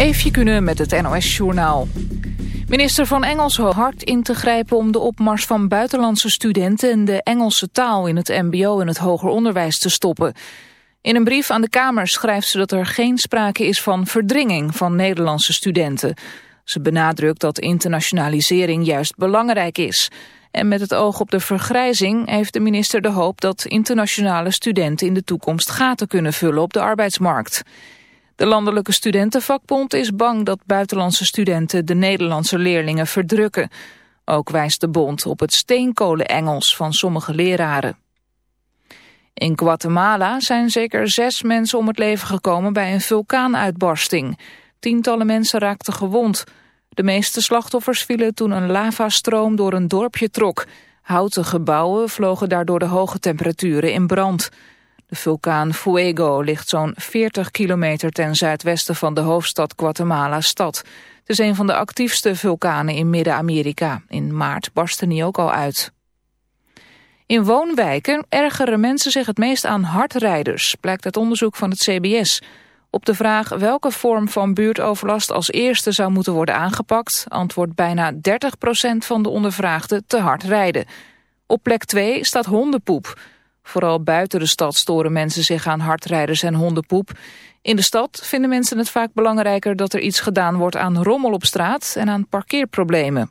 Eefje kunnen met het NOS-journaal. Minister van Engels hard in te grijpen om de opmars van buitenlandse studenten... en de Engelse taal in het mbo en het hoger onderwijs te stoppen. In een brief aan de Kamer schrijft ze dat er geen sprake is van verdringing van Nederlandse studenten. Ze benadrukt dat internationalisering juist belangrijk is... En met het oog op de vergrijzing heeft de minister de hoop dat internationale studenten in de toekomst gaten kunnen vullen op de arbeidsmarkt. De Landelijke Studentenvakbond is bang dat buitenlandse studenten de Nederlandse leerlingen verdrukken. Ook wijst de bond op het steenkolen-Engels van sommige leraren. In Guatemala zijn zeker zes mensen om het leven gekomen bij een vulkaanuitbarsting. Tientallen mensen raakten gewond. De meeste slachtoffers vielen toen een lavastroom door een dorpje trok. Houten gebouwen vlogen daardoor de hoge temperaturen in brand. De vulkaan Fuego ligt zo'n 40 kilometer ten zuidwesten van de hoofdstad Guatemala-stad. Het is een van de actiefste vulkanen in Midden-Amerika. In maart barstte die ook al uit. In woonwijken ergeren mensen zich het meest aan hardrijders, blijkt uit onderzoek van het CBS. Op de vraag welke vorm van buurtoverlast als eerste zou moeten worden aangepakt... antwoordt bijna 30% van de ondervraagden te hard rijden. Op plek 2 staat hondenpoep. Vooral buiten de stad storen mensen zich aan hardrijders en hondenpoep. In de stad vinden mensen het vaak belangrijker dat er iets gedaan wordt aan rommel op straat en aan parkeerproblemen.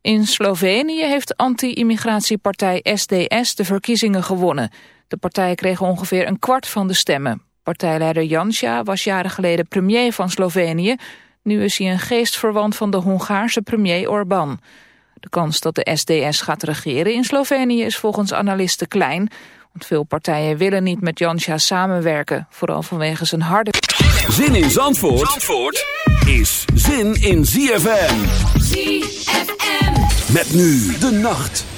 In Slovenië heeft anti-immigratiepartij SDS de verkiezingen gewonnen. De partij kreeg ongeveer een kwart van de stemmen. Partijleider Janša was jaren geleden premier van Slovenië. Nu is hij een geestverwant van de Hongaarse premier Orbán. De kans dat de SDS gaat regeren in Slovenië is volgens analisten klein. Want veel partijen willen niet met Janša samenwerken. Vooral vanwege zijn harde... Zin in Zandvoort, Zandvoort is zin in ZFM. ZFM. Met nu de nacht.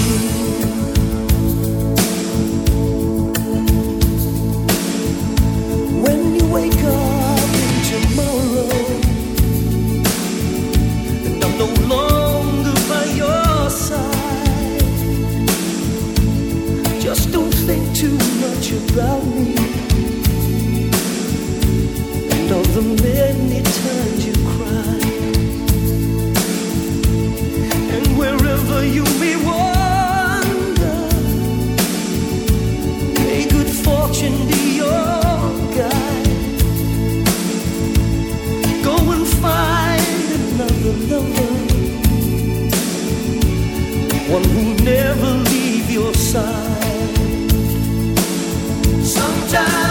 about me. And all the many times you cried and wherever you may wander may good fortune be yours Lover, one who'll never leave your side. time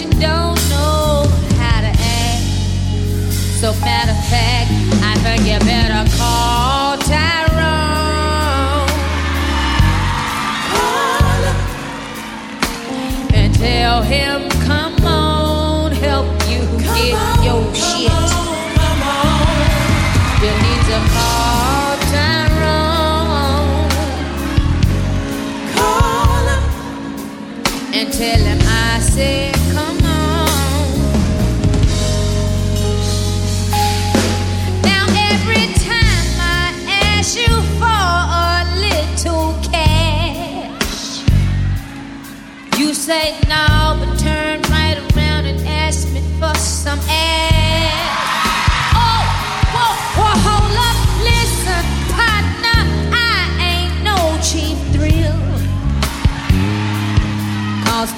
you don't know how to act. So, matter of fact, I think you better call Tyrone. Call him. And tell him.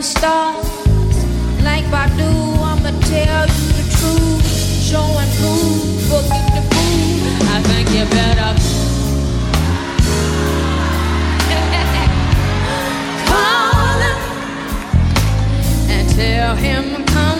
with stars like Badu. I'ma tell you the truth, showing proof, prove, booking the food. I think you better call him and tell him come.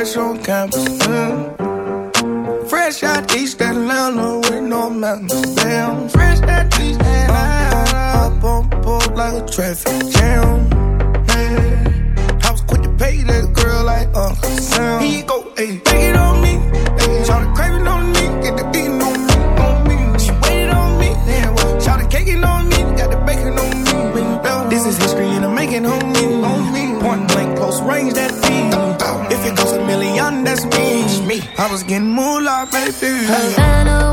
fresh on campus. Mm. Fresh out East Atlanta with no mountains. Damn, fresh out East Atlanta. Up on pole like a traffic jam. Man. I was quick to pay that girl like Uncle Sam. He go, hey, take it on me. Hey, Try to crave it on me. me. Me. I was getting moolah, baby. Havana,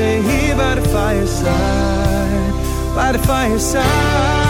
Here by the fireside, by the fireside.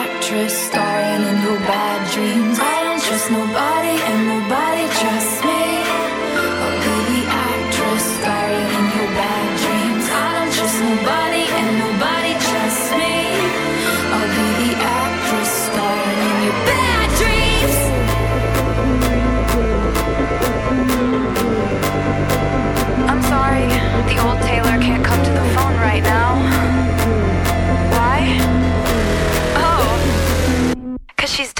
starring in your bad dreams. I don't trust nobody and nobody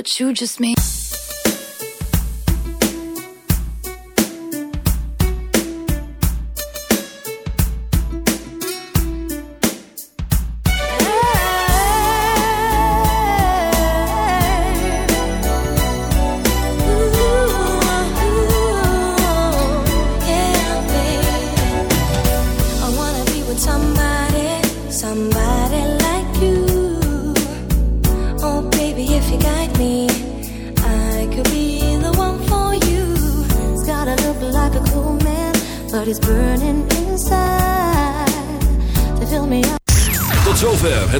What you just made.